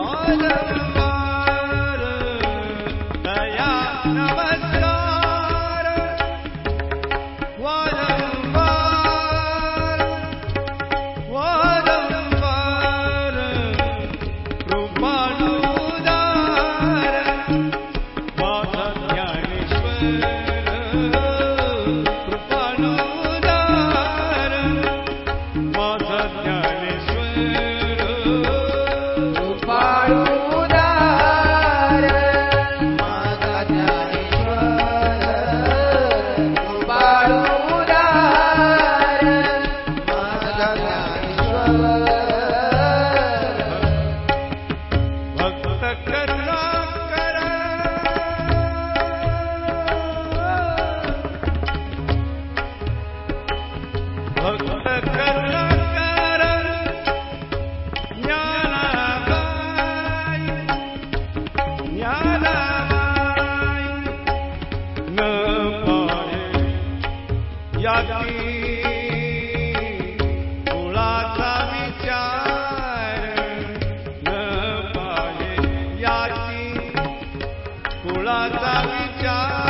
我的。फुलाचा विचार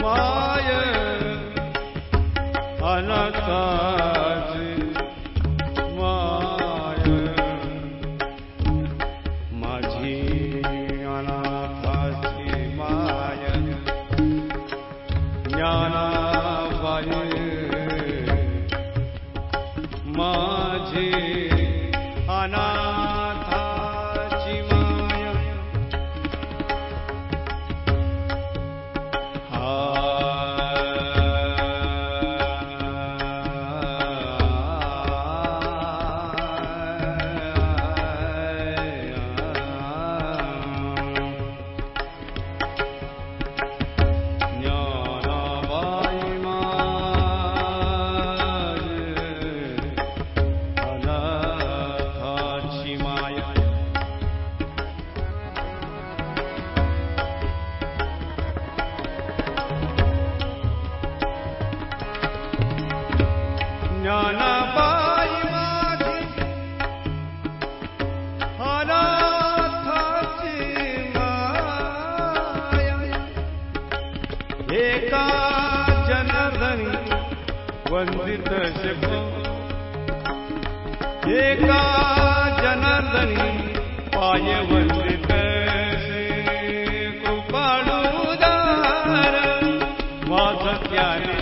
Maya, another. एका एका जनार्दनी पाय कृपाळुदार माझ ज्ञानेश्वर